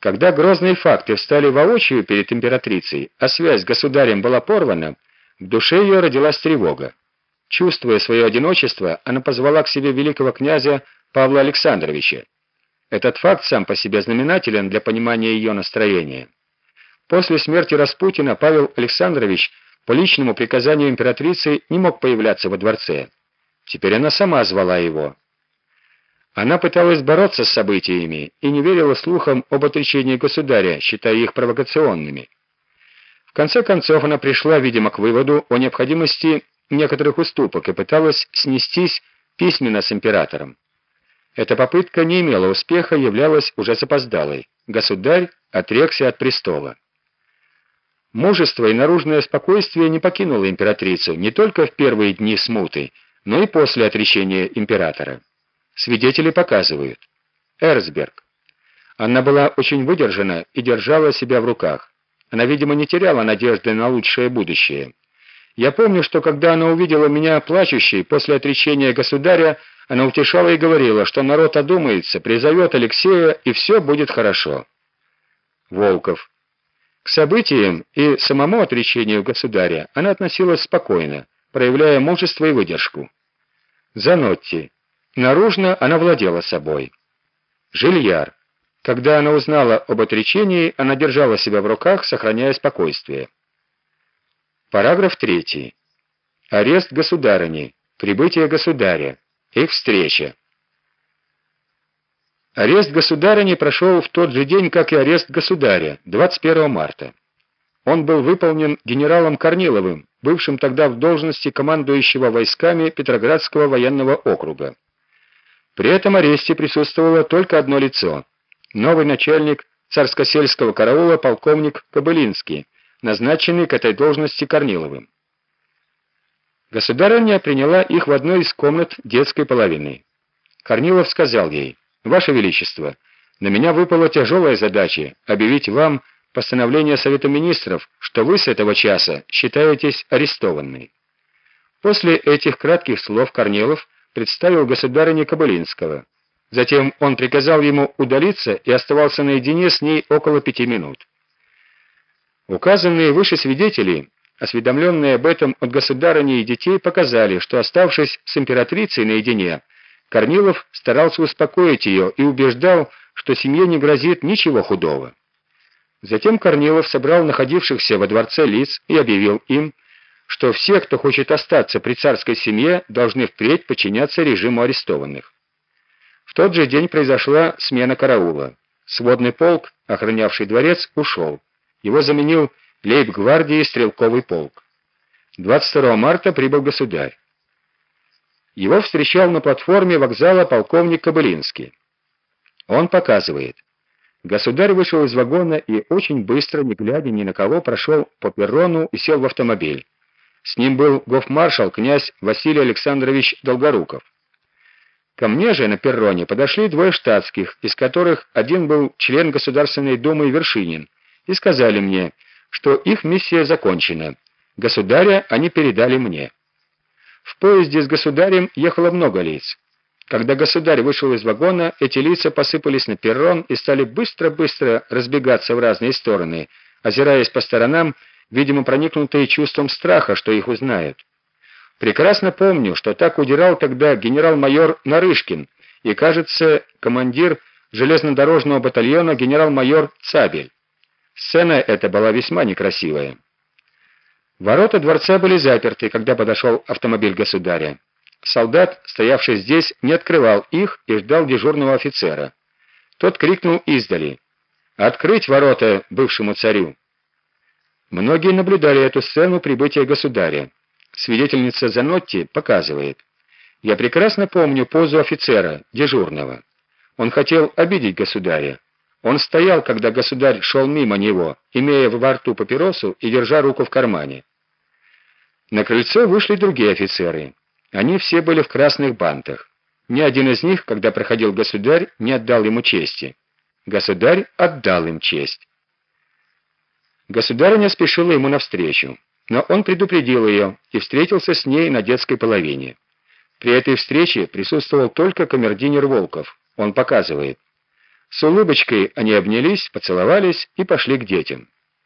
Когда грозные факты встали воочию перед императрицей, а связь с государем была порвана, в душе ее родилась тревога. Чувствуя свое одиночество, она позвала к себе великого князя Павла Александровича. Этот факт сам по себе знаменателен для понимания ее настроения. После смерти Распутина Павел Александрович по личному приказанию императрицы не мог появляться во дворце. Теперь она сама звала его. Она пыталась бороться с событиями и не верила слухам об отречении государя, считая их провокационными. В конце концов она пришла, видимо, к выводу о необходимости некоторых уступок и пыталась снестись письменно с императором. Эта попытка не имела успеха, являлась уже запоздалой. Государь отрекся от престола. Мужество и наружное спокойствие не покинуло императрицу не только в первые дни смуты, но и после отречения императора. Свидетели показывают. Эрсберг. Она была очень выдержана и держала себя в руках. Она, видимо, не теряла надежды на лучшее будущее. Я помню, что когда она увидела меня плачущей после отречения государя, она утешала и говорила, что народ одумается, призовет Алексея, и все будет хорошо. Волков. К событиям и самому отречению государя она относилась спокойно, проявляя мужество и выдержку. Занотти. Наружно она владела собой. Жильяр. Когда она узнала об отречении, она держала себя в руках, сохраняя спокойствие. Параграф 3. Арест государыни. Прибытие государя. Их встреча. Арест государыни прошел в тот же день, как и арест государя, 21 марта. Он был выполнен генералом Корниловым, бывшим тогда в должности командующего войсками Петроградского военного округа. При этом аресте присутствовало только одно лицо новый начальник царско-сельского караула полковник Кобылинский назначенный к этой должности Корниловым. Государыня приняла их в одной из комнат детской половины. Корнилов сказал ей, «Ваше Величество, на меня выпала тяжелая задача объявить вам постановление Совета Министров, что вы с этого часа считаетесь арестованной». После этих кратких слов Корнилов представил государыне Кобылинского. Затем он приказал ему удалиться и оставался наедине с ней около пяти минут. Указанные выше свидетели, осведомленные об этом от государыни и детей, показали, что, оставшись с императрицей наедине, Корнилов старался успокоить ее и убеждал, что семье не грозит ничего худого. Затем Корнилов собрал находившихся во дворце лиц и объявил им, что все, кто хочет остаться при царской семье, должны впредь подчиняться режиму арестованных. В тот же день произошла смена караула. Сводный полк, охранявший дворец, ушел. Его заменил лейб-гвардии стрелковый полк. 22 марта прибыл государь. Его встречал на платформе вокзала полковник Кобылинский. Он показывает. Государь вышел из вагона и очень быстро, не глядя ни на кого, прошел по перрону и сел в автомобиль. С ним был гофмаршал князь Василий Александрович Долгоруков. Ко мне же на перроне подошли двое штатских, из которых один был член Государственной Думы Вершинин, и сказали мне, что их миссия закончена. Государя они передали мне. В поезде с государем ехало много лиц. Когда государь вышел из вагона, эти лица посыпались на перрон и стали быстро-быстро разбегаться в разные стороны, озираясь по сторонам, видимо, проникнутые чувством страха, что их узнают. Прекрасно помню, что так удирал тогда генерал-майор Нарышкин и, кажется, командир железнодорожного батальона генерал-майор Цабель. Сцена эта была весьма некрасивая. Ворота дворца были заперты, когда подошел автомобиль государя. Солдат, стоявший здесь, не открывал их и ждал дежурного офицера. Тот крикнул издали «Открыть ворота бывшему царю!». Многие наблюдали эту сцену прибытия государя. Свидетельница Занотти показывает. «Я прекрасно помню позу офицера, дежурного. Он хотел обидеть государя. Он стоял, когда государь шел мимо него, имея во рту папиросу и держа руку в кармане. На крыльцо вышли другие офицеры. Они все были в красных бантах. Ни один из них, когда проходил государь, не отдал ему чести. Государь отдал им честь. Государыня спешила ему навстречу, но он предупредил ее и встретился с ней на детской половине. При этой встрече присутствовал только камердинер Волков. Он показывает. С улыбочкой они обнялись, поцеловались и пошли к детям.